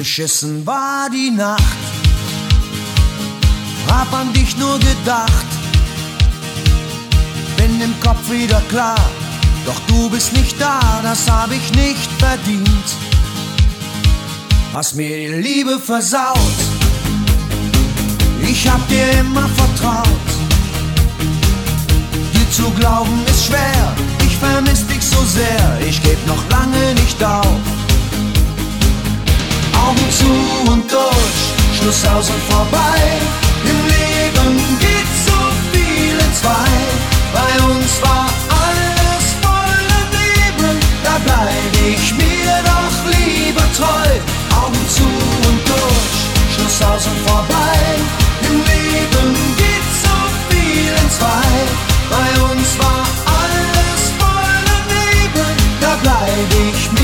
Beschissen war die Nacht, hab an dich nur gedacht, bin im Kopf wieder klar, doch du bist nicht da, das hab ich nicht verdient. Hast mir die Liebe versaut, ich hab dir immer vertraut. Dir zu glauben ist schwer, ich vermiss dich so sehr, zu vorbei. Im Leben geht so viel in zwei. Bei uns war alles voll daneben, da bleib ich mir doch lieber treu. Augen zu und durch, Schluss aus und vorbei. Im Leben geht so viel in zwei. Bei uns war alles voll daneben, da bleib ich mir